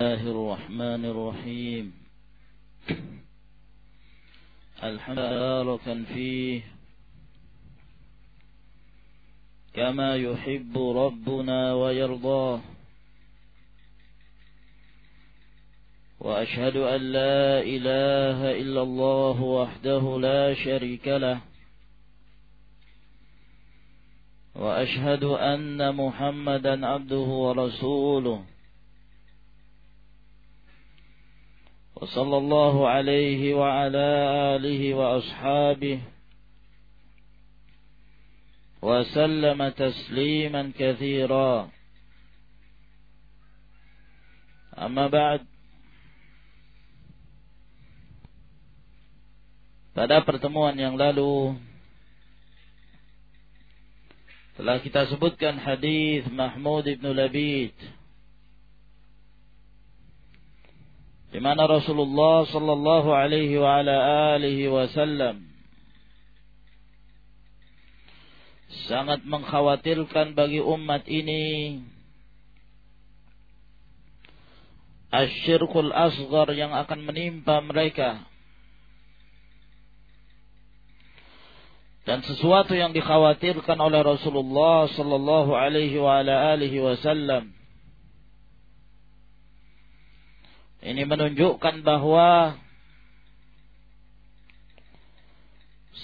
الله الرحمن الرحيم. الحمد لله فيه كما يحب ربنا ويرضاه وأشهد أن لا إله إلا الله وحده لا شريك له. وأشهد أن محمدا عبده ورسوله. وصلى الله عليه وعلى آله وأصحابه وسلم تسليما كثيرا أما بعد Pada pertemuan yang lalu telah kita sebutkan hadis Mahmud ibn Labid Di mana Rasulullah sallallahu alaihi wa ala alihi wasallam sangat mengkhawatirkan bagi umat ini asyirkul asghar yang akan menimpa mereka. Dan sesuatu yang dikhawatirkan oleh Rasulullah sallallahu alaihi wa ala alihi wasallam ini menunjukkan bahwa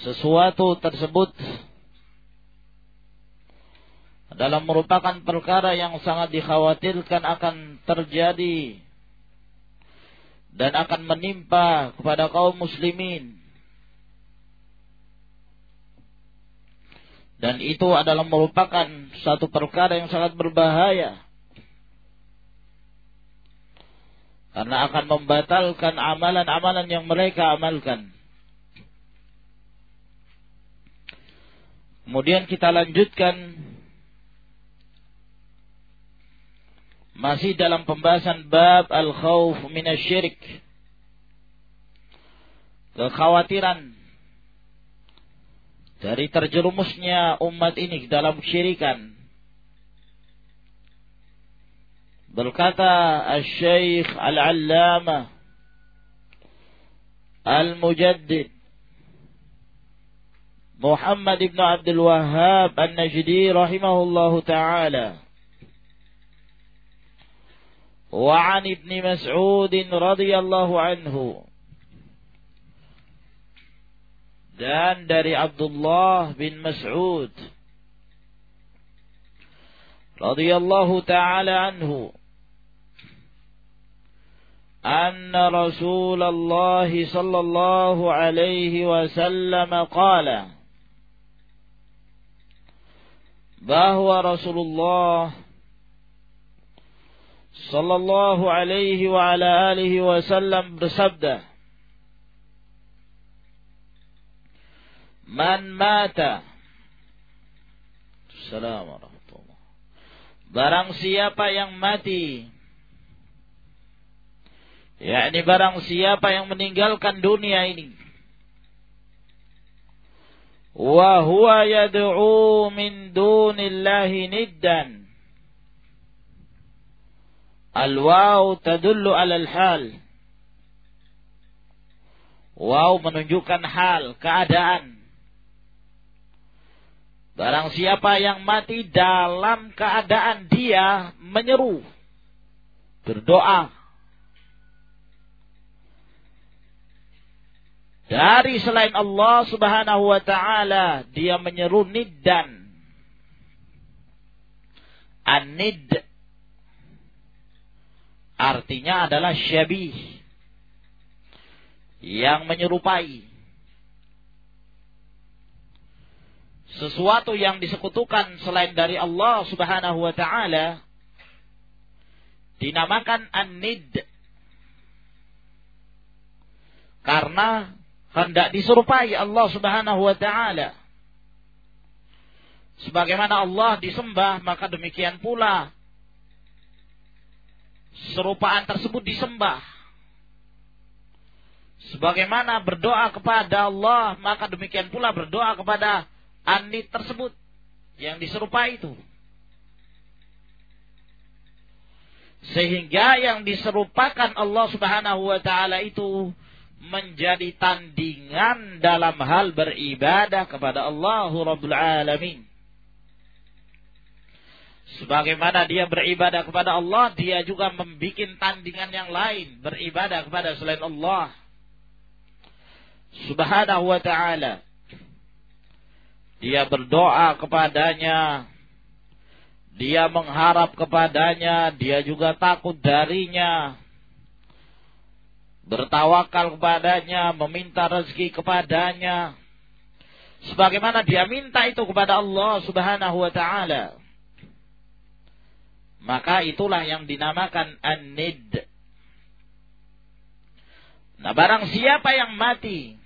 sesuatu tersebut adalah merupakan perkara yang sangat dikhawatirkan akan terjadi dan akan menimpa kepada kaum muslimin Dan itu adalah merupakan satu perkara yang sangat berbahaya. Karena akan membatalkan amalan-amalan yang mereka amalkan. Kemudian kita lanjutkan masih dalam pembahasan bab al-khawf minasyirik. Kekhawatiran dari terjerumusnya umat ini dalam syirikan. Berkata Al-Syeikh Al-Allamah Al-Mujaddid Muhammad ibn Abdul Wahhab An-Najdi rahimahullahu ta'ala وعن ابن مسعود رضي الله عنه dan dari Abdullah bin Mas'ud radhiyallahu taala anhu أن رسول الله صلى الله عليه وسلم قال bahwa Rasulullah sallallahu alaihi wa ala alihi wasallam bersabda Man mata Assalamualaikum Barang siapa yang mati yakni barang siapa yang meninggalkan dunia ini. Wa huwa yad'u min dunillahi niddan. Al waw tadullu ala al hal. Waw menunjukkan hal keadaan. Barang siapa yang mati dalam keadaan dia menyeru, berdoa. Dari selain Allah subhanahu wa ta'ala, dia menyeru niddan. An-nid artinya adalah syabih. Yang menyerupai. sesuatu yang disekutukan selain dari Allah Subhanahu wa taala dinamakan an-nid karena hendak diserupai Allah Subhanahu wa taala sebagaimana Allah disembah maka demikian pula serupaan tersebut disembah sebagaimana berdoa kepada Allah maka demikian pula berdoa kepada anit tersebut yang diserupai itu. Sehingga yang diserupakan Allah Subhanahu wa taala itu menjadi tandingan dalam hal beribadah kepada Allah Rabbul Alamin. Sebagaimana dia beribadah kepada Allah, dia juga membuat tandingan yang lain, beribadah kepada selain Allah. Subhanahu wa ta'ala. Dia berdoa kepadanya. Dia mengharap kepadanya. Dia juga takut darinya bertawakal kepadanya, meminta rezeki kepadanya. Sebagaimana dia minta itu kepada Allah Subhanahu wa taala. Maka itulah yang dinamakan an-nid. Nah, barang siapa yang mati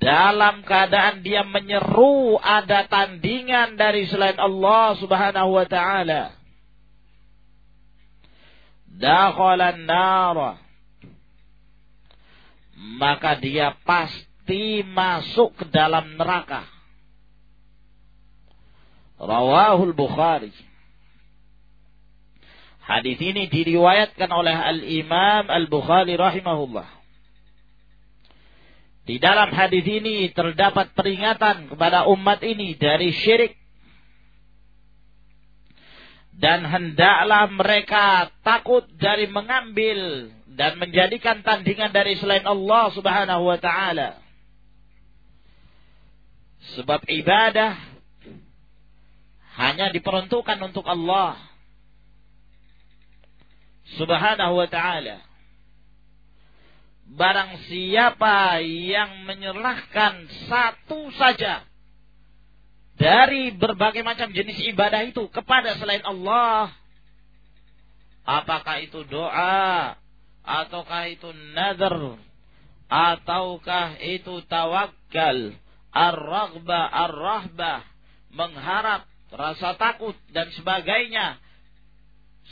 dalam keadaan dia menyeru ada tandingan dari selain Allah Subhanahu wa taala. Dakhalan nar maka dia pasti masuk ke dalam neraka. Rawahul Bukhari. Hadis ini diriwayatkan oleh Al-Imam Al-Bukhari rahimahullah. Di dalam hadis ini terdapat peringatan kepada umat ini dari syirik. Dan hendaklah mereka takut dari mengambil dan menjadikan tandingan dari selain Allah Subhanahu wa taala. Sebab ibadah hanya diperuntukkan untuk Allah Subhanahu wa taala. Barang siapa yang menyerahkan satu saja dari berbagai macam jenis ibadah itu kepada selain Allah, apakah itu doa, ataukah itu nazar ataukah itu tawakal ar-raghbah ar-rahbah mengharap rasa takut dan sebagainya.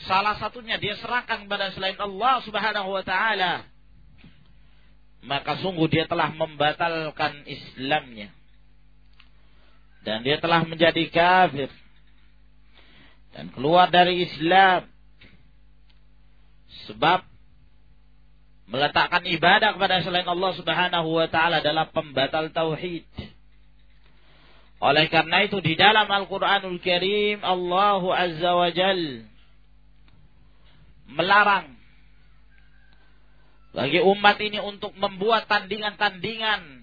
Salah satunya dia serahkan kepada selain Allah Subhanahu wa taala. Maka sungguh dia telah membatalkan Islamnya dan dia telah menjadi kafir dan keluar dari Islam sebab meletakkan ibadah kepada selain Allah Subhanahu wa taala adalah pembatal tauhid. Oleh karena itu di dalam Al-Qur'anul Karim Allah Azza wa Jal melarang bagi umat ini untuk membuat tandingan-tandingan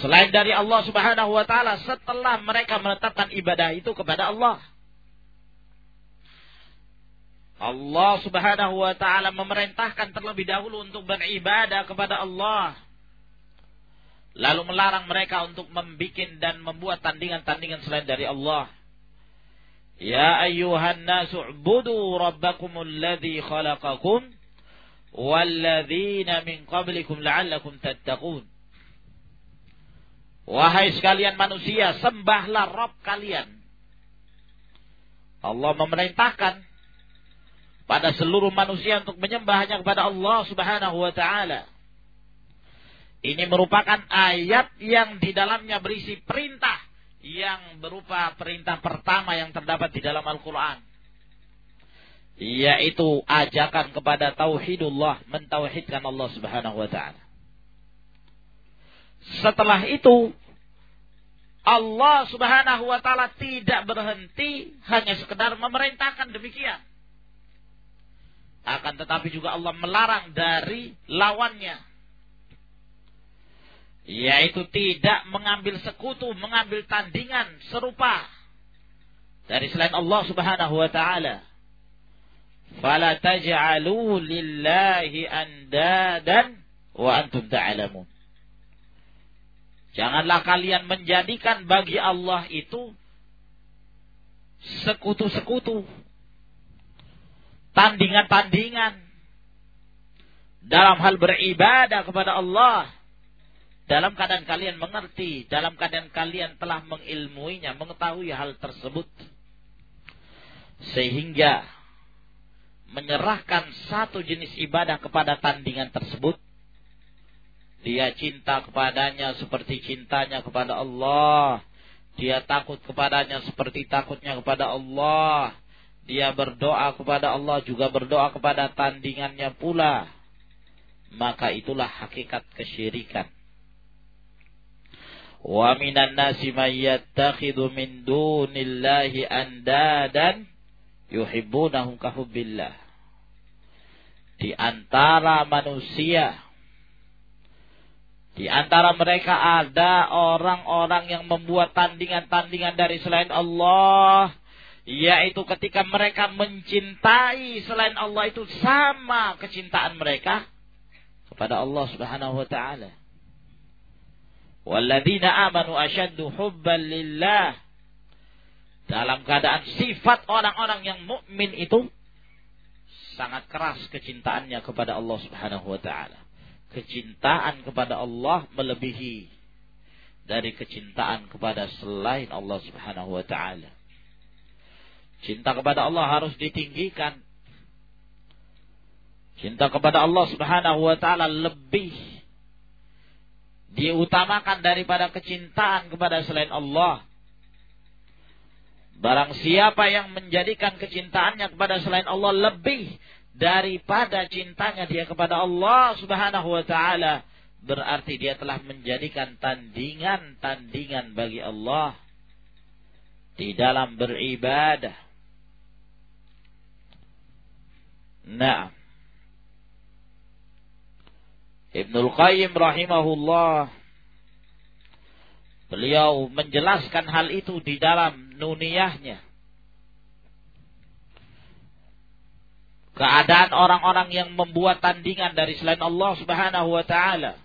selain dari Allah Subhanahu wa taala setelah mereka menetapkan ibadah itu kepada Allah. Allah Subhanahu wa taala memerintahkan terlebih dahulu untuk beribadah kepada Allah. Lalu melarang mereka untuk membuat dan membuat tandingan-tandingan selain dari Allah. Ya ayyuhan nasu ubudu rabbakumul ladzi khalaqakum walladzina min qablikum la'allakum tattaqun. Wahai sekalian manusia, sembahlah Rabb kalian. Allah memerintahkan pada seluruh manusia untuk menyembah hanya kepada Allah Subhanahu wa taala. Ini merupakan ayat yang di dalamnya berisi perintah yang berupa perintah pertama yang terdapat di dalam Al-Qur'an. Yaitu ajakan kepada tauhidullah, mentauhidkan Allah Subhanahu wa taala. Setelah itu Allah Subhanahu wa taala tidak berhenti hanya sekedar memerintahkan demikian akan tetapi juga Allah melarang dari lawannya. Yaitu tidak mengambil sekutu, mengambil tandingan serupa dari selain Allah Subhanahu wa taala. Fala taj'alu lillahi andadan wa antum ta'lamun. Janganlah kalian menjadikan bagi Allah itu sekutu-sekutu tandingan-tandingan dalam hal beribadah kepada Allah dalam keadaan kalian mengerti, dalam keadaan kalian telah mengilmuinya, mengetahui hal tersebut. Sehingga menyerahkan satu jenis ibadah kepada tandingan tersebut. Dia cinta kepadanya seperti cintanya kepada Allah. dia takut kepadanya seperti takutnya kepada Allah. Dia berdoa kepada Allah juga berdoa kepada tandingannya pula. Maka itulah hakikat kesyirikan. Wa minan nasi may min dunillahi andadan yuhibbunahum kahubbillah. Di antara manusia di antara mereka ada orang-orang yang membuat tandingan-tandingan dari selain Allah. Yaitu ketika mereka mencintai selain Allah itu sama kecintaan mereka kepada Allah subhanahu wa ta'ala. Walladzina amanu asyaddu hubban lillah. Dalam keadaan sifat orang-orang yang mukmin itu sangat keras kecintaannya kepada Allah subhanahu wa ta'ala kecintaan kepada Allah melebihi dari kecintaan kepada selain Allah Subhanahu wa taala. Cinta kepada Allah harus ditinggikan. Cinta kepada Allah Subhanahu wa taala lebih diutamakan daripada kecintaan kepada selain Allah. Barang siapa yang menjadikan kecintaannya kepada selain Allah lebih daripada cintanya dia kepada Allah Subhanahu wa taala berarti dia telah menjadikan tandingan-tandingan bagi Allah di dalam beribadah. Nah. Ibnul Qayyim rahimahullah beliau menjelaskan hal itu di dalam nuniyahnya keadaan orang-orang yang membuat tandingan dari selain Allah Subhanahu wa taala.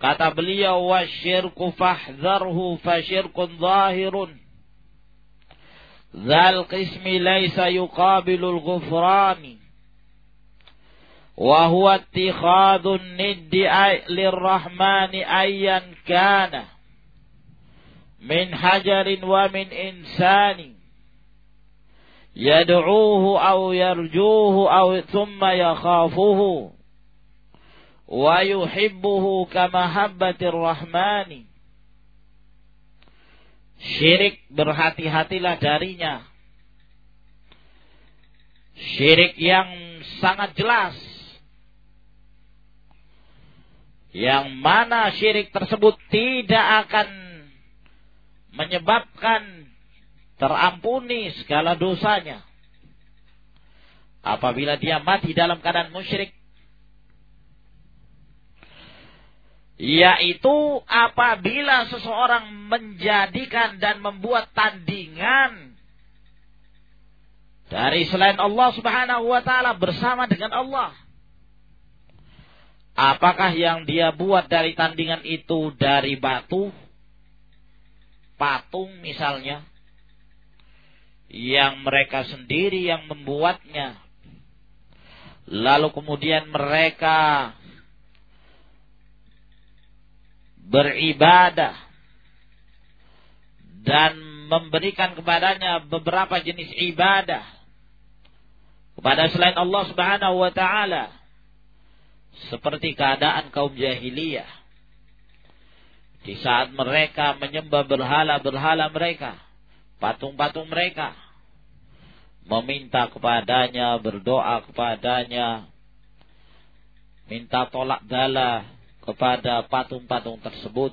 Kata beliau wasyirku fahdharhu fasyirkun zahirun. Zal qismi laysa yuqabilul ghufrani. Wa huwa ittikhadun niddi lirrahmani ayyan kana. Min hajarin wa min insani يدعوه أو يرجوه أو ثم يخافه ويحبه كمحبة الرحمن Syirik berhati-hatilah darinya. Syirik yang sangat jelas. Yang mana syirik tersebut tidak akan menyebabkan terampuni segala dosanya. Apabila dia mati dalam keadaan musyrik. Yaitu apabila seseorang menjadikan dan membuat tandingan dari selain Allah Subhanahu wa taala bersama dengan Allah. Apakah yang dia buat dari tandingan itu dari batu, patung misalnya, yang mereka sendiri yang membuatnya. Lalu kemudian mereka beribadah dan memberikan kepadanya beberapa jenis ibadah. Kepada selain Allah Subhanahu wa taala seperti keadaan kaum jahiliyah. Di saat mereka menyembah berhala-berhala mereka patung-patung mereka. Meminta kepadanya, berdoa kepadanya. Minta tolak dala kepada patung-patung tersebut.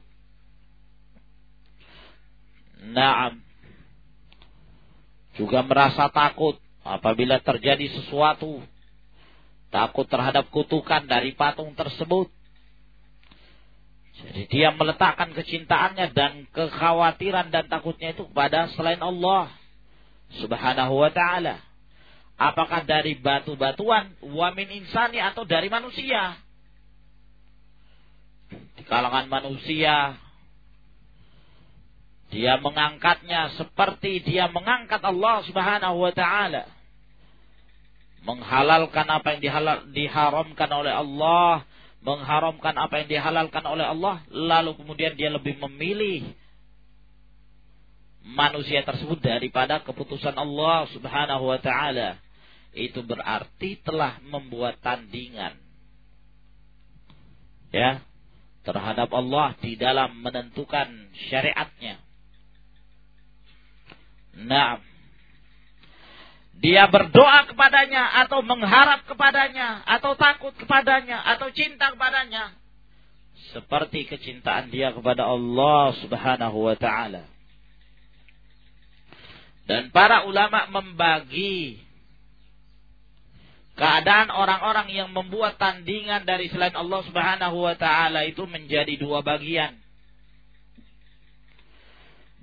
Naam. Juga merasa takut apabila terjadi sesuatu. Takut terhadap kutukan dari patung tersebut. Jadi dia meletakkan kecintaannya dan kekhawatiran dan takutnya itu kepada selain Allah subhanahu wa ta'ala. Apakah dari batu-batuan, wamin insani atau dari manusia? Di kalangan manusia, dia mengangkatnya seperti dia mengangkat Allah subhanahu wa ta'ala. Menghalalkan apa yang diharamkan oleh Allah mengharamkan apa yang dihalalkan oleh Allah, lalu kemudian dia lebih memilih manusia tersebut daripada keputusan Allah Subhanahu wa taala. Itu berarti telah membuat tandingan. Ya. terhadap Allah di dalam menentukan syariatnya. Nah, dia berdoa kepadanya atau mengharap kepadanya atau takut kepadanya atau cinta kepadanya seperti kecintaan dia kepada Allah Subhanahu wa taala. Dan para ulama membagi keadaan orang-orang yang membuat tandingan dari selain Allah Subhanahu wa taala itu menjadi dua bagian.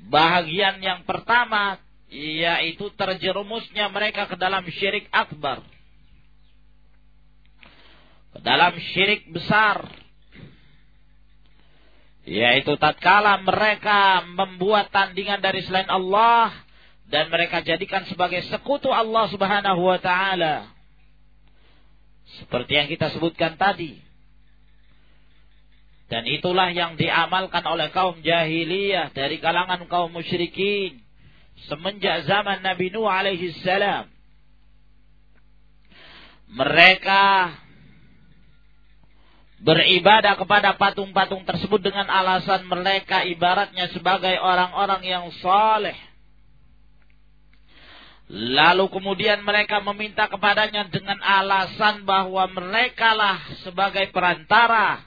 Bahagian yang pertama yaitu terjerumusnya mereka ke dalam syirik akbar. Ke dalam syirik besar. Yaitu tatkala mereka membuat tandingan dari selain Allah dan mereka jadikan sebagai sekutu Allah Subhanahu wa taala. Seperti yang kita sebutkan tadi. Dan itulah yang diamalkan oleh kaum jahiliyah dari kalangan kaum musyrikin semenjak zaman Nabi Nuh alaihi salam. Mereka beribadah kepada patung-patung tersebut dengan alasan mereka ibaratnya sebagai orang-orang yang saleh Lalu kemudian mereka meminta kepadanya dengan alasan bahwa mereka lah sebagai perantara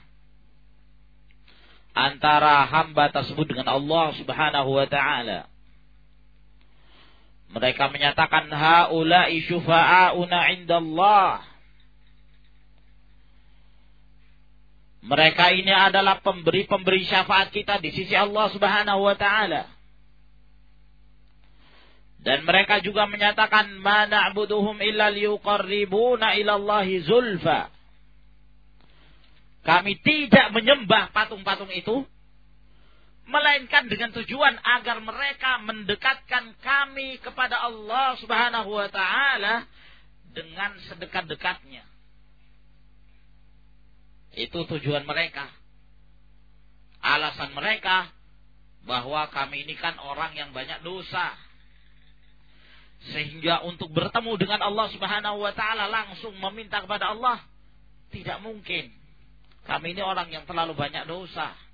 antara hamba tersebut dengan Allah Subhanahu wa taala. Mereka menyatakan haula'i syufa'auna 'indallah. Mereka ini adalah pemberi-pemberi syafaat kita di sisi Allah Subhanahu wa taala. Dan mereka juga menyatakan mana na'buduhum illa liyuqarribuna ilallahi zulfa. Kami tidak menyembah patung-patung itu melainkan dengan tujuan agar mereka mendekatkan kami kepada Allah Subhanahu wa taala dengan sedekat-dekatnya. Itu tujuan mereka. Alasan mereka bahwa kami ini kan orang yang banyak dosa sehingga untuk bertemu dengan Allah Subhanahu wa taala langsung meminta kepada Allah tidak mungkin. Kami ini orang yang terlalu banyak dosa.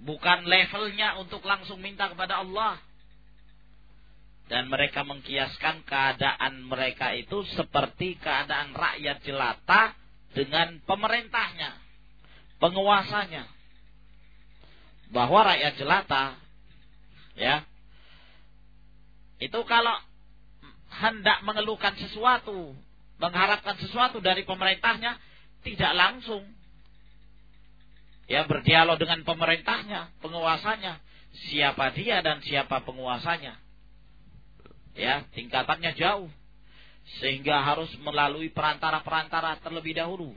Bukan levelnya untuk langsung minta kepada Allah. Dan mereka mengkiaskan keadaan mereka itu seperti keadaan rakyat jelata dengan pemerintahnya, penguasanya. Bahwa rakyat jelata ya itu kalau hendak mengeluhkan sesuatu, mengharapkan sesuatu dari pemerintahnya, tidak langsung. Ya berdialog dengan pemerintahnya, penguasanya. Siapa dia dan siapa penguasanya. Ya, tingkatannya jauh. Sehingga harus melalui perantara-perantara terlebih dahulu.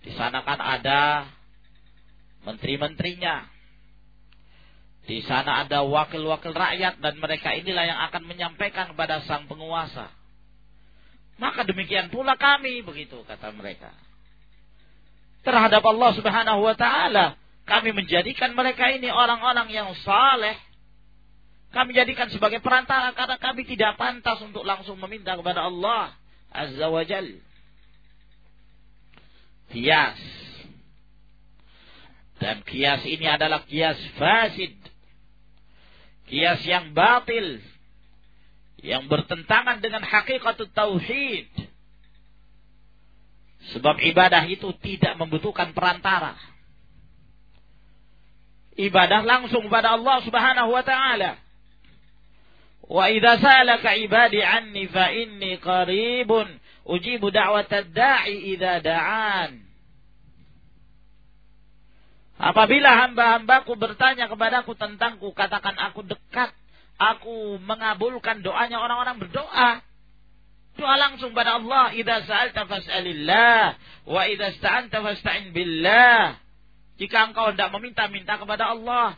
Di sana kan ada menteri-menterinya, di sana ada wakil-wakil rakyat dan mereka inilah yang akan menyampaikan kepada sang penguasa. Maka demikian pula kami, begitu kata mereka. Terhadap Allah Subhanahu wa taala, kami menjadikan mereka ini orang-orang yang saleh. Kami jadikan sebagai perantara karena kami tidak pantas untuk langsung meminta kepada Allah Azza wa Jal. Kias. Dan kias ini adalah kias fasid kias yang batil yang bertentangan dengan hakikat tauhid sebab ibadah itu tidak membutuhkan perantara ibadah langsung kepada Allah Subhanahu wa taala wa idza salaka ibadi anni fa inni qaribun ujibu da'watad da'i idza da'an Apabila hamba-hambaku bertanya kepadaku tentangku, katakan aku dekat. Aku mengabulkan doanya orang-orang berdoa. Doa langsung pada Allah. Idza sa'alta fas'alillah. Wa idza sta'anta fasta'in billah. Jika engkau hendak meminta, minta kepada Allah.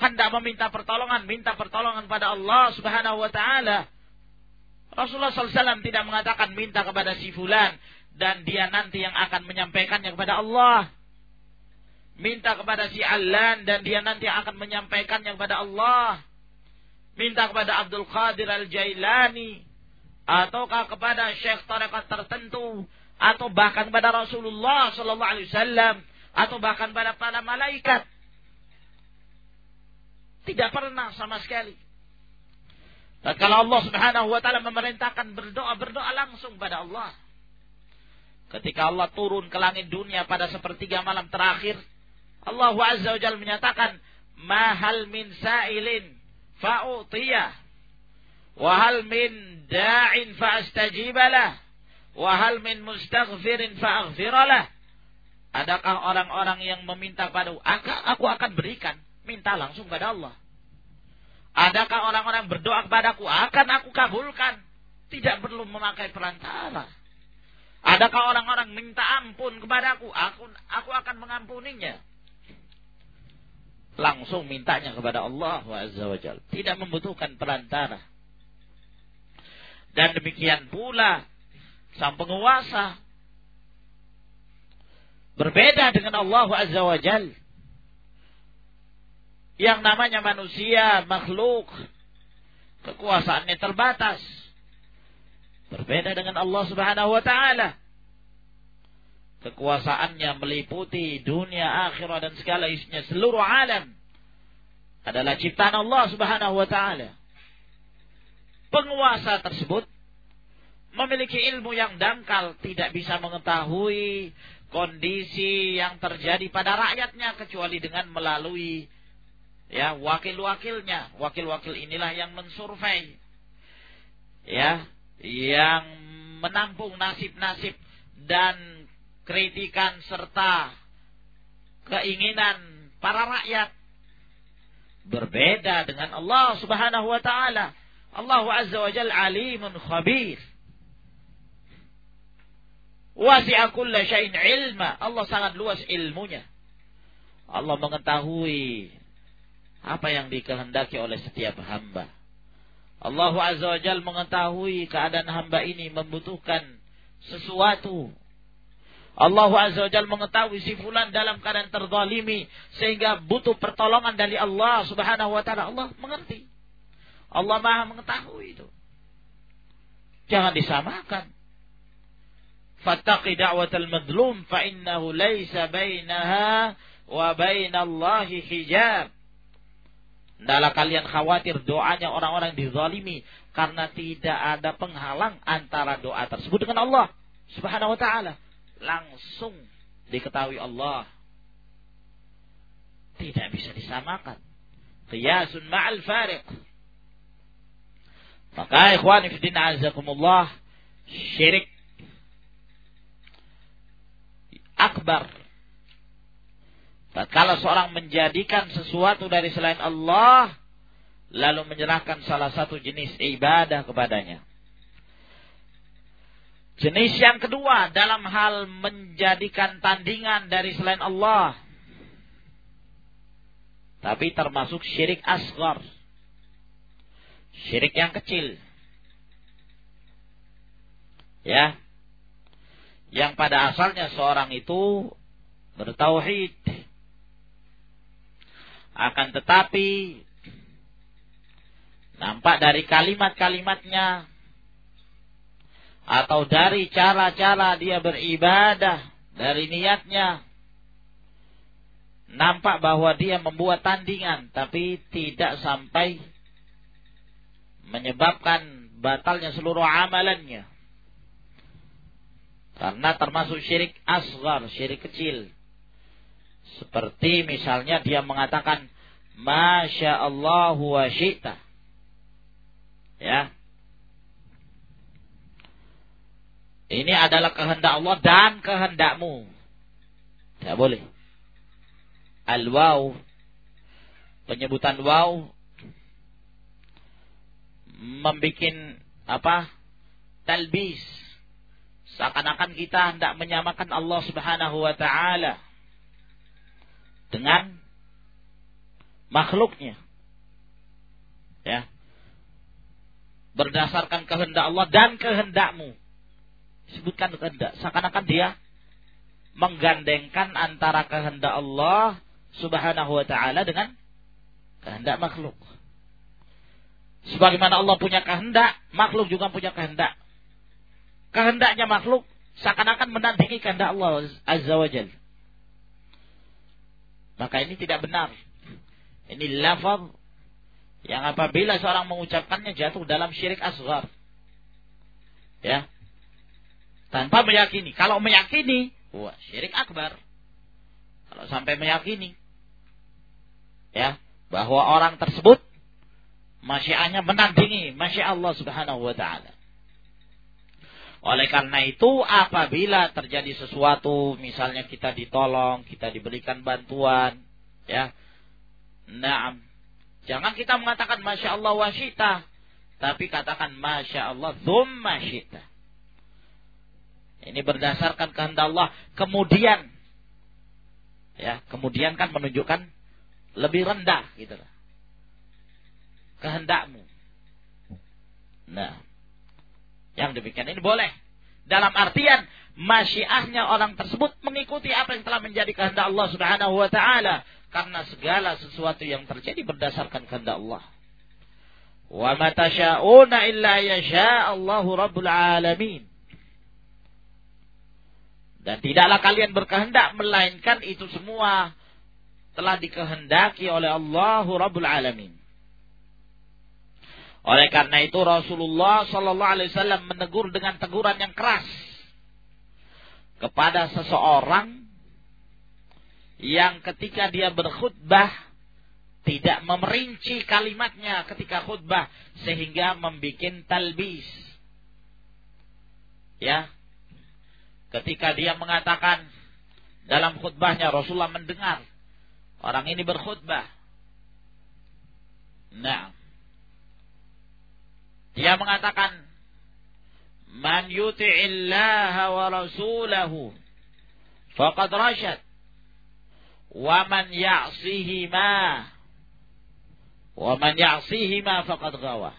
Hendak meminta pertolongan, minta pertolongan pada Allah subhanahu wa ta'ala. Rasulullah SAW tidak mengatakan minta kepada si fulan. Dan dia nanti yang akan menyampaikannya kepada Allah minta kepada si Allan dan dia nanti akan menyampaikannya kepada Allah. Minta kepada Abdul Qadir Al-Jailani ataukah kepada syekh tarekat tertentu atau bahkan pada Rasulullah sallallahu alaihi wasallam atau bahkan pada para malaikat. Tidak pernah sama sekali. Kalau Allah Subhanahu wa taala memerintahkan berdoa, berdoa langsung pada Allah. Ketika Allah turun ke langit dunia pada sepertiga malam terakhir, Allah Azza wa Jalla menyatakan, "Mahal min sa'ilin fa'utiyah, wa hal min da'in fa'astajibalah." Wahal min mustaghfirin fa'aghfiralah. Adakah orang-orang yang meminta padaku? Aku akan berikan. Minta langsung pada Allah. Adakah orang-orang berdoa kepadaku? Akan aku kabulkan. Tidak perlu memakai perantara. Adakah orang-orang minta ampun kepadaku? Aku, aku akan mengampuninya. Langsung mintanya kepada Allah wa Tidak membutuhkan perantara. Dan demikian pula sang penguasa. Berbeda dengan Allah Azza wa Jal. Yang namanya manusia, makhluk. Kekuasaannya terbatas. Berbeda dengan Allah Subhanahu wa taala. Kekuasaannya meliputi dunia, akhirat dan segala isinya seluruh alam adalah ciptaan Allah Subhanahu wa taala. Penguasa tersebut memiliki ilmu yang dangkal, tidak bisa mengetahui kondisi yang terjadi pada rakyatnya kecuali dengan melalui ya wakil-wakilnya. Wakil-wakil inilah yang mensurvei. Ya, yang menampung nasib-nasib dan kritikan serta keinginan para rakyat berbeda dengan Allah Subhanahu wa taala. Allah Azza wa Jalla alimun khabir. Wasi'a kulla syai'in ilma. Allah sangat luas ilmunya. Allah mengetahui apa yang dikehendaki oleh setiap hamba. Allah Azza wa Jal mengetahui keadaan hamba ini membutuhkan sesuatu. Allah Azza wa Jal mengetahui si fulan dalam keadaan terzalimi sehingga butuh pertolongan dari Allah Subhanahu wa taala. Allah mengerti. Allah Maha mengetahui itu. Jangan disamakan. Fattaqi da'watal madlum fa innahu bainaha wa bainallahi hijab. Hendaklah kalian khawatir doanya orang-orang dizalimi karena tidak ada penghalang antara doa tersebut dengan Allah Subhanahu wa taala. Langsung diketahui Allah. Tidak bisa disamakan. Qiyasun ma'al fariq. Maka ikhwan fillah azakumullah syirik akbar. Kalau seorang menjadikan sesuatu dari selain Allah, lalu menyerahkan salah satu jenis ibadah kepadanya. Jenis yang kedua dalam hal menjadikan tandingan dari selain Allah. Tapi termasuk syirik asgar. Syirik yang kecil. Ya, yang pada asalnya seorang itu bertauhid akan tetapi nampak dari kalimat-kalimatnya atau dari cara-cara dia beribadah dari niatnya nampak bahwa dia membuat tandingan tapi tidak sampai menyebabkan batalnya seluruh amalannya karena termasuk syirik asgar, syirik kecil. Seperti misalnya dia mengatakan, Masya Allah wa syi'ta. Ya. Ini adalah kehendak Allah dan kehendakmu. Tidak boleh. Al-waw. Penyebutan waw. Membikin apa? Talbis Seakan-akan kita hendak menyamakan Allah Subhanahu wa taala dengan makhluknya. Ya. Berdasarkan kehendak Allah dan kehendakmu. Sebutkan kehendak. Seakan-akan dia menggandengkan antara kehendak Allah Subhanahu wa taala dengan kehendak makhluk. Sebagaimana Allah punya kehendak, makhluk juga punya kehendak kehendaknya makhluk seakan-akan menandingi kehendak Allah Azza wa Jal. Maka ini tidak benar. Ini lafaz yang apabila seorang mengucapkannya jatuh dalam syirik asghar. Ya. Tanpa meyakini. Kalau meyakini, wah, syirik akbar. Kalau sampai meyakini ya, bahwa orang tersebut masyiahnya menandingi masya Allah Subhanahu wa taala. Oleh karena itu apabila terjadi sesuatu misalnya kita ditolong, kita diberikan bantuan, ya. Naam. Jangan kita mengatakan masya Allah wasyita, tapi katakan masya Allah thumma syita. Ini berdasarkan kehendak Allah. Kemudian ya, kemudian kan menunjukkan lebih rendah gitu Kehendakmu. Nah, yang demikian ini boleh. Dalam artian masyiahnya orang tersebut mengikuti apa yang telah menjadi kehendak Allah Subhanahu wa taala karena segala sesuatu yang terjadi berdasarkan kehendak Allah. Wa illa rabbul alamin. Dan tidaklah kalian berkehendak melainkan itu semua telah dikehendaki oleh Allahu Rabbul Alamin. Oleh karena itu Rasulullah Sallallahu Alaihi Wasallam menegur dengan teguran yang keras kepada seseorang yang ketika dia berkhutbah tidak memerinci kalimatnya ketika khutbah sehingga membuat talbis. Ya. Ketika dia mengatakan dalam khutbahnya Rasulullah mendengar Orang ini berkhutbah. Nah. Dia mengatakan, Man yuti'illaha wa rasulahu faqad rasyad. Wa man ya'sihima wa man ya'sihima faqad gawa.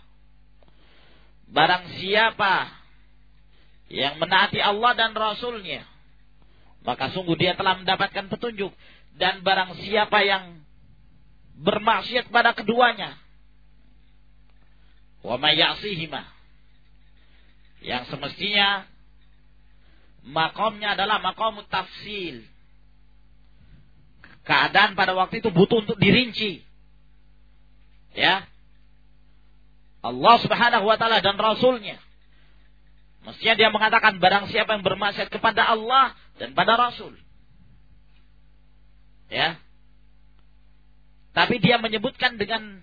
Barang siapa yang menaati Allah dan Rasulnya, maka sungguh dia telah mendapatkan petunjuk dan barang siapa yang bermaksiat pada keduanya wa mayyasihima yang semestinya makomnya adalah makom tafsil. Keadaan pada waktu itu butuh untuk dirinci. Ya. Allah subhanahu wa ta'ala dan Rasulnya. Mestinya dia mengatakan barang siapa yang bermaksiat kepada Allah dan pada Rasul. Ya. Tapi dia menyebutkan dengan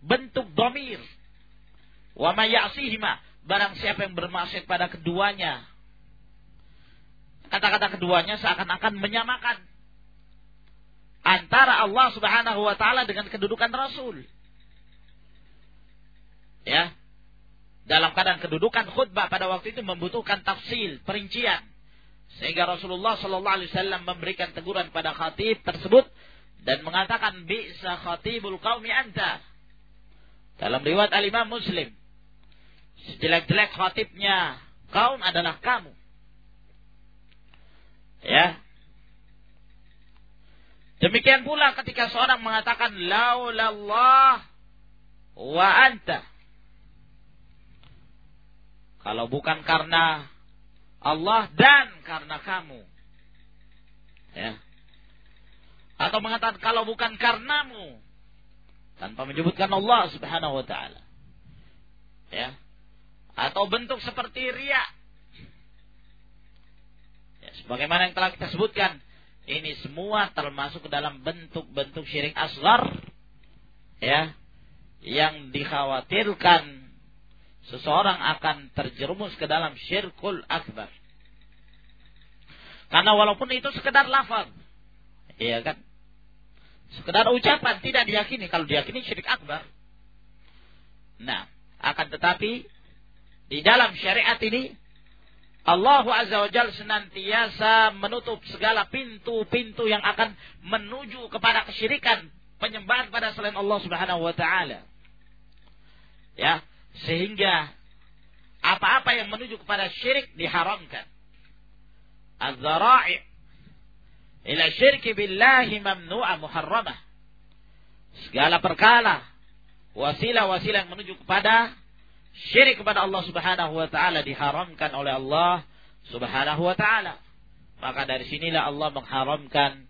bentuk domir. Wa ya'sihima. Barang siapa yang bermaksud pada keduanya. Kata-kata keduanya seakan-akan menyamakan. Antara Allah subhanahu wa ta'ala dengan kedudukan Rasul. Ya. Dalam keadaan kedudukan khutbah pada waktu itu membutuhkan tafsil, perincian. Sehingga Rasulullah Shallallahu Alaihi Wasallam memberikan teguran pada khatib tersebut dan mengatakan bisa khatibul kaumi anta. Dalam riwayat al Muslim, sejelek-jelek khatibnya kaum adalah kamu. Ya. Demikian pula ketika seorang mengatakan laulallah wa anta. Kalau bukan karena Allah dan karena kamu. Ya. Atau mengatakan kalau bukan karenamu tanpa menyebutkan Allah Subhanahu wa taala. Atau bentuk seperti ria. Ya, sebagaimana yang telah kita sebutkan, ini semua termasuk dalam bentuk-bentuk syirik asgar ya yang dikhawatirkan seseorang akan terjerumus ke dalam syirkul akbar. Karena walaupun itu sekedar lafaz, iya kan? Sekedar ucapan tidak diyakini. Kalau diyakini syirik akbar. Nah, akan tetapi di dalam syariat ini Allah Azza wa Jal senantiasa menutup segala pintu-pintu yang akan menuju kepada kesyirikan penyembahan pada selain Allah Subhanahu wa taala. Ya, sehingga apa-apa yang menuju kepada syirik diharamkan. Az-zara'i ila syirki billahi mamnu'a muharramah. Segala perkara wasilah-wasilah yang menuju kepada syirik kepada Allah Subhanahu wa taala diharamkan oleh Allah Subhanahu wa taala. Maka dari sinilah Allah mengharamkan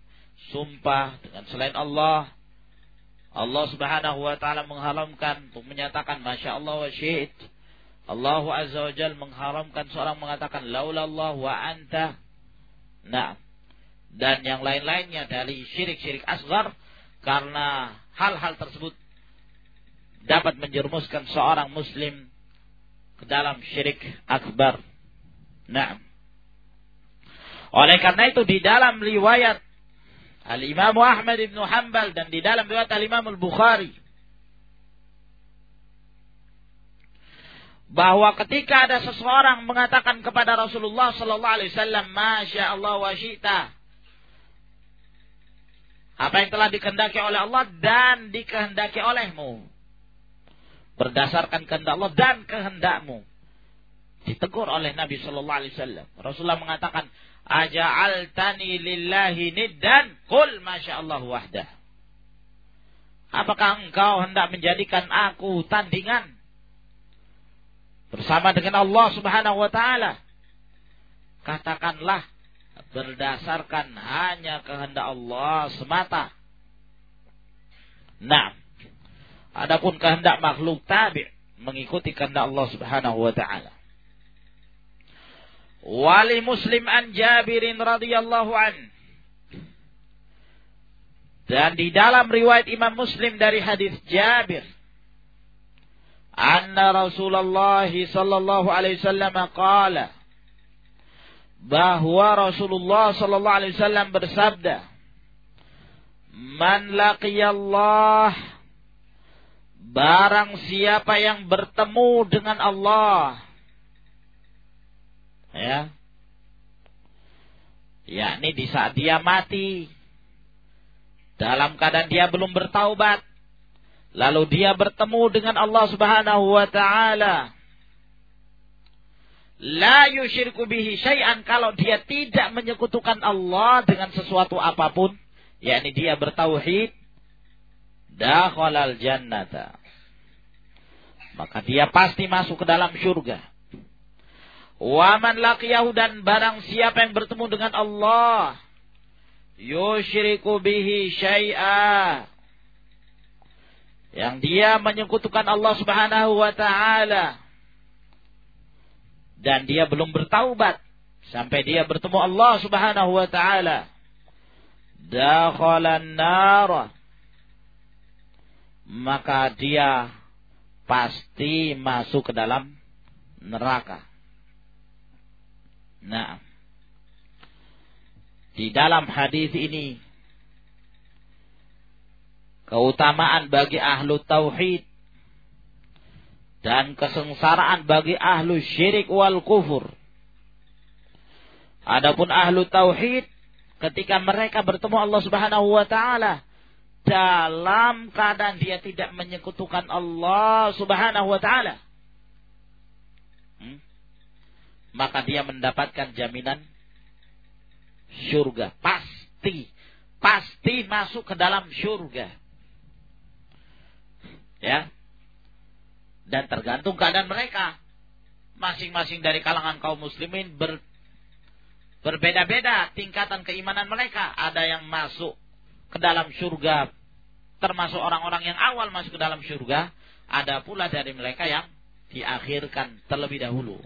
sumpah dengan selain Allah. Allah Subhanahu wa taala mengharamkan untuk menyatakan masya Allah wa syi'it. Allah Azza wa Jal mengharamkan seorang mengatakan laulallah wa anta. Nah, dan yang lain-lainnya dari syirik-syirik asgar karena hal-hal tersebut dapat menjerumuskan seorang muslim ke dalam syirik akbar. Nah. Oleh karena itu di dalam riwayat Al-Imam Ahmad bin Hanbal dan di dalam riwayat Al-Imam Al-Bukhari bahwa ketika ada seseorang mengatakan kepada Rasulullah sallallahu alaihi wasallam, "Masya Allah wa syi'ta." Apa yang telah dikehendaki oleh Allah dan dikehendaki olehmu. Berdasarkan kehendak Allah dan kehendakmu. Ditegur oleh Nabi sallallahu alaihi wasallam. Rasulullah mengatakan, Aja'altani lillahi niddan Kul masya Allah wahdah Apakah engkau hendak menjadikan aku tandingan bersama dengan Allah Subhanahu wa taala? Katakanlah berdasarkan hanya kehendak Allah semata. Nah, adapun kehendak makhluk tabi mengikuti kehendak Allah Subhanahu wa taala. Wali Muslim an Jabirin radhiyallahu an. Dan di dalam riwayat Imam Muslim dari hadis Jabir, anna Rasulullah sallallahu alaihi wasallam qala bahwa Rasulullah sallallahu alaihi wasallam bersabda, "Man laqiyallah barang siapa yang bertemu dengan Allah ya yakni di saat dia mati dalam keadaan dia belum bertaubat lalu dia bertemu dengan Allah Subhanahu wa taala la yusyriku bihi syai'an. Kalau dia tidak menyekutukan Allah dengan sesuatu apa pun yakni dia bertauhid dakhalal jannata maka dia pasti masuk ke dalam surga Waman laqiyahu dan barang siapa yang bertemu dengan Allah yusyriku bihi syai'a. Yang dia menyekutukan Allah Subhanahu wa taala. Dan dia belum bertaubat sampai dia bertemu Allah Subhanahu wa taala. Dakhalan nar maka dia pasti masuk ke dalam neraka Nah, di dalam hadis ini keutamaan bagi ahlu tauhid dan kesengsaraan bagi ahlu syirik wal kufur. Adapun ahlu tauhid ketika mereka bertemu Allah Subhanahu wa taala dalam keadaan dia tidak menyekutukan Allah Subhanahu wa taala maka dia mendapatkan jaminan surga. Pasti, pasti masuk ke dalam surga. Ya. Dan tergantung keadaan mereka. Masing-masing dari kalangan kaum muslimin ber, berbeda-beda tingkatan keimanan mereka. Ada yang masuk ke dalam surga termasuk orang-orang yang awal masuk ke dalam surga. Ada pula dari mereka yang diakhirkan terlebih dahulu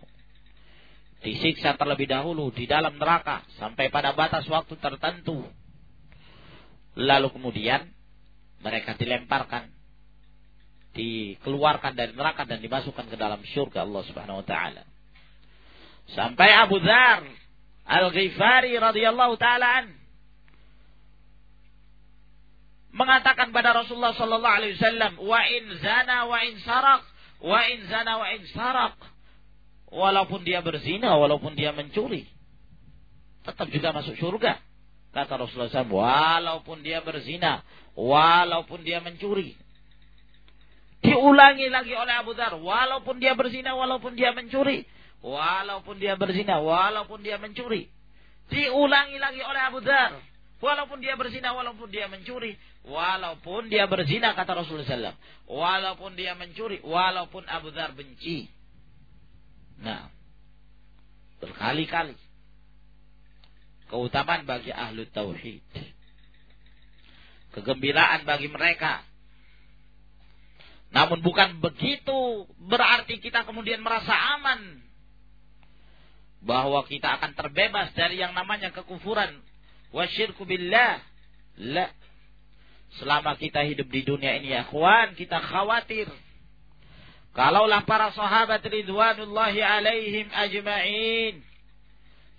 disiksa terlebih dahulu di dalam neraka sampai pada batas waktu tertentu. Lalu kemudian mereka dilemparkan, dikeluarkan dari neraka dan dimasukkan ke dalam syurga Allah Subhanahu wa taala. Sampai Abu Dzar Al-Ghifari radhiyallahu taala mengatakan pada Rasulullah sallallahu alaihi wasallam, "Wa in zana wa in sarak, wa in zana wa in sarak." walaupun dia berzina, walaupun dia mencuri, tetap juga masuk surga. Kata Rasulullah SAW, walaupun dia berzina, walaupun dia mencuri. Diulangi lagi oleh Abu Dhar, walaupun dia berzina, walaupun dia mencuri. Walaupun dia berzina, walaupun dia mencuri. Diulangi lagi oleh Abu Dhar, walaupun dia berzina, walaupun dia mencuri. Walaupun dia berzina, kata Rasulullah SAW. Walaupun dia mencuri, walaupun Abu Dhar benci. Nah, Berkali-kali. Keutamaan bagi ahlu tauhid. Kegembiraan bagi mereka. Namun bukan begitu berarti kita kemudian merasa aman. Bahwa kita akan terbebas dari yang namanya kekufuran. Wasyirku billah. La. Selama kita hidup di dunia ini ya kawan, kita khawatir Kalaulah para sahabat ridwanullahi alaihim ajma'in.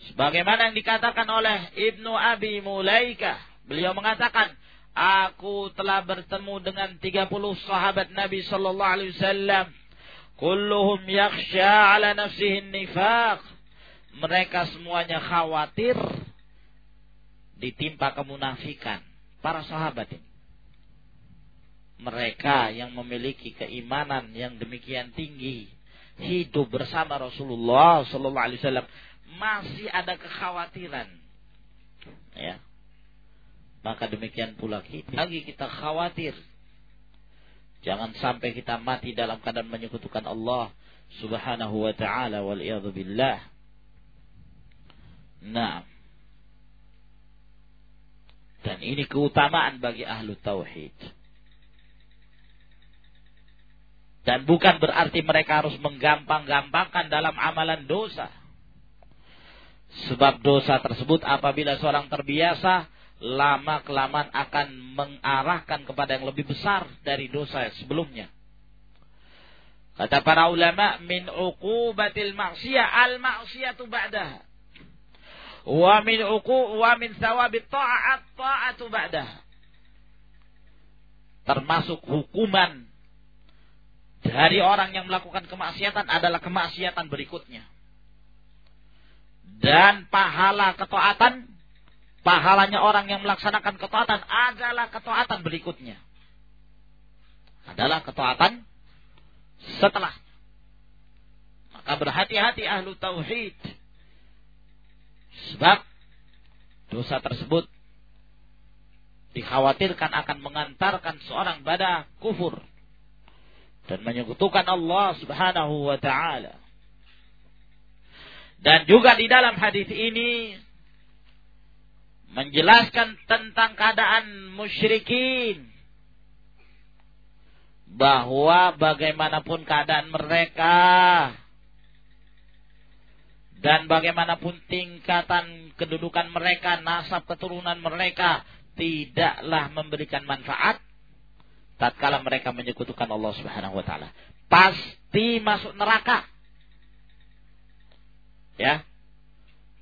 Sebagaimana yang dikatakan oleh Ibnu Abi Mulaika. Beliau mengatakan, Aku telah bertemu dengan 30 sahabat Nabi sallallahu alaihi wasallam. Kulluhum yakhsha ala nafsihi nifaq. Mereka semuanya khawatir ditimpa kemunafikan. Para sahabat ini mereka yang memiliki keimanan yang demikian tinggi hidup bersama Rasulullah Sallallahu Alaihi Wasallam masih ada kekhawatiran, ya. Maka demikian pula kita lagi kita khawatir jangan sampai kita mati dalam keadaan menyekutukan Allah Subhanahu wa taala wal billah. Nah. Dan ini keutamaan bagi ahlu tauhid. Dan bukan berarti mereka harus menggampang-gampangkan dalam amalan dosa. Sebab dosa tersebut apabila seorang terbiasa, lama kelamaan akan mengarahkan kepada yang lebih besar dari dosa sebelumnya. Kata para ulama, min uqubatil maksiyah al maksiyatu ba'daha. Wa min uqu wa min thawabit ta'at ta'atu ba'daha. Termasuk hukuman dari orang yang melakukan kemaksiatan adalah kemaksiatan berikutnya. Dan pahala ketaatan, pahalanya orang yang melaksanakan ketaatan adalah ketaatan berikutnya. Adalah ketaatan setelah. Maka berhati-hati ahlu tauhid. Sebab dosa tersebut dikhawatirkan akan mengantarkan seorang pada kufur dan menyekutukan Allah Subhanahu wa taala. Dan juga di dalam hadis ini menjelaskan tentang keadaan musyrikin bahwa bagaimanapun keadaan mereka dan bagaimanapun tingkatan kedudukan mereka, nasab keturunan mereka tidaklah memberikan manfaat tatkala mereka menyekutukan Allah Subhanahu wa taala. Pasti masuk neraka. Ya.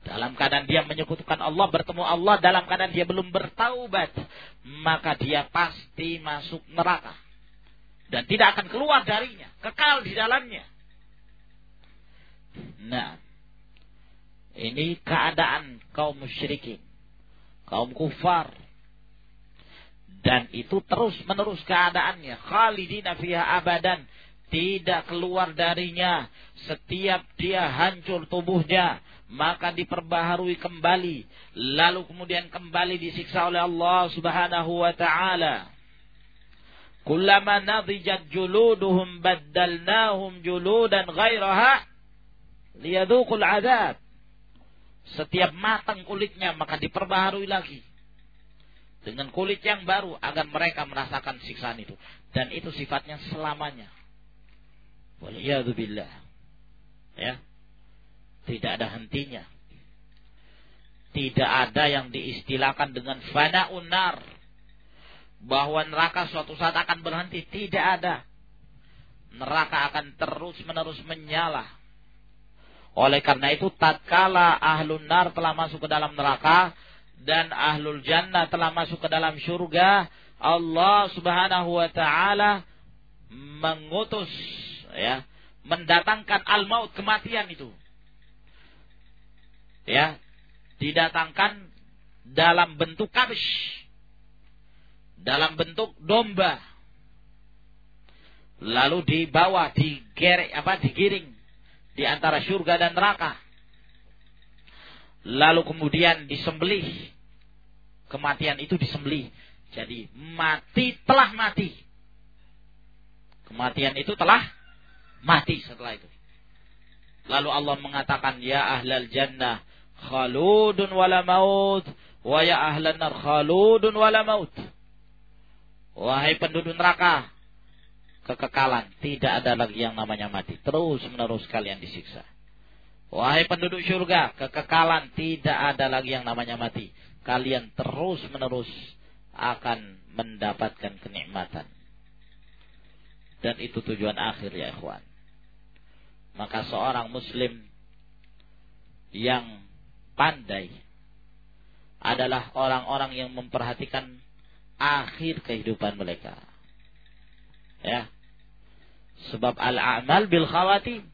Dalam keadaan dia menyekutukan Allah bertemu Allah dalam keadaan dia belum bertaubat maka dia pasti masuk neraka. Dan tidak akan keluar darinya kekal di dalamnya. Nah ini keadaan kaum musyrikin kaum kufar. Dan itu terus menerus keadaannya. Khalidina fiha abadan. Tidak keluar darinya. Setiap dia hancur tubuhnya maka diperbaharui kembali. Lalu kemudian kembali disiksa oleh Allah Subhanahu wa taala. Kullama nadijat juluduhum baddalnahum juludan ghairaha liyadhuqul adab setiap matang kulitnya maka diperbaharui lagi dengan kulit yang baru agar mereka merasakan siksaan itu dan itu sifatnya selamanya. Waliyadzubillah. Ya. Tidak ada hentinya. Tidak ada yang diistilahkan dengan fana unar. Bahwa neraka suatu saat akan berhenti. Tidak ada. Neraka akan terus menerus menyala. Oleh karena itu tatkala ahlun nar telah masuk ke dalam neraka dan ahlul jannah telah masuk ke dalam surga, Allah Subhanahu wa taala mengutus ya, mendatangkan al-maut kematian itu. Ya, didatangkan dalam bentuk kabsh. Dalam bentuk domba. Lalu dibawa, digerek apa digiring di antara surga dan neraka lalu kemudian disembelih. Kematian itu disembelih. Jadi mati telah mati. Kematian itu telah mati setelah itu. Lalu Allah mengatakan, Ya ahlal jannah, khaludun wala maut. Wa ya ahlan nar khaludun wala maut. Wahai penduduk neraka, kekekalan. Tidak ada lagi yang namanya mati. Terus menerus kalian disiksa. Wahai penduduk surga, kekekalan tidak ada lagi yang namanya mati. Kalian terus menerus akan mendapatkan kenikmatan. Dan itu tujuan akhir ya ikhwan. Maka seorang muslim yang pandai adalah orang-orang yang memperhatikan akhir kehidupan mereka. Ya. Sebab al-amal bil khawatim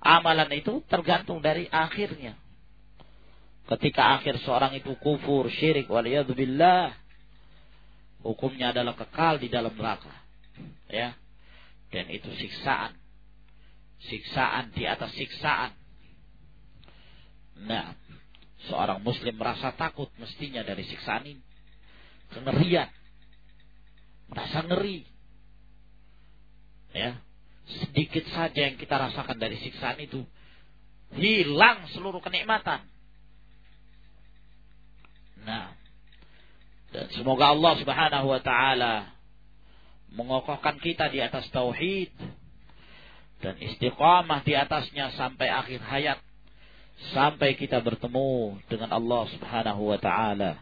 Amalan itu tergantung dari akhirnya. Ketika akhir seorang itu kufur, syirik, waliyadzubillah. Hukumnya adalah kekal di dalam neraka. Ya. Dan itu siksaan. Siksaan di atas siksaan. Nah, seorang muslim merasa takut mestinya dari siksaan ini. Kengerian. Merasa ngeri. Ya, sedikit saja yang kita rasakan dari siksaan itu hilang seluruh kenikmatan. Nah, dan semoga Allah Subhanahu wa taala mengokohkan kita di atas tauhid dan istiqamah di atasnya sampai akhir hayat sampai kita bertemu dengan Allah Subhanahu wa taala.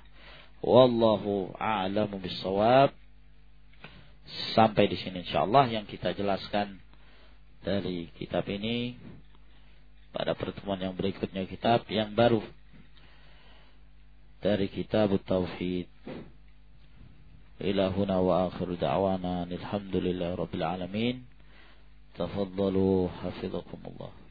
Wallahu a'lamu bissawab. Sampai di sini insyaallah yang kita jelaskan dari kitab ini. Pada pertemuan yang berikutnya kitab yang baru. Dari kitab Tauhid. Ila huna wa akhiru da'wana. Alhamdulillahi rabbil alamin. Tafaddalu hafizakumullah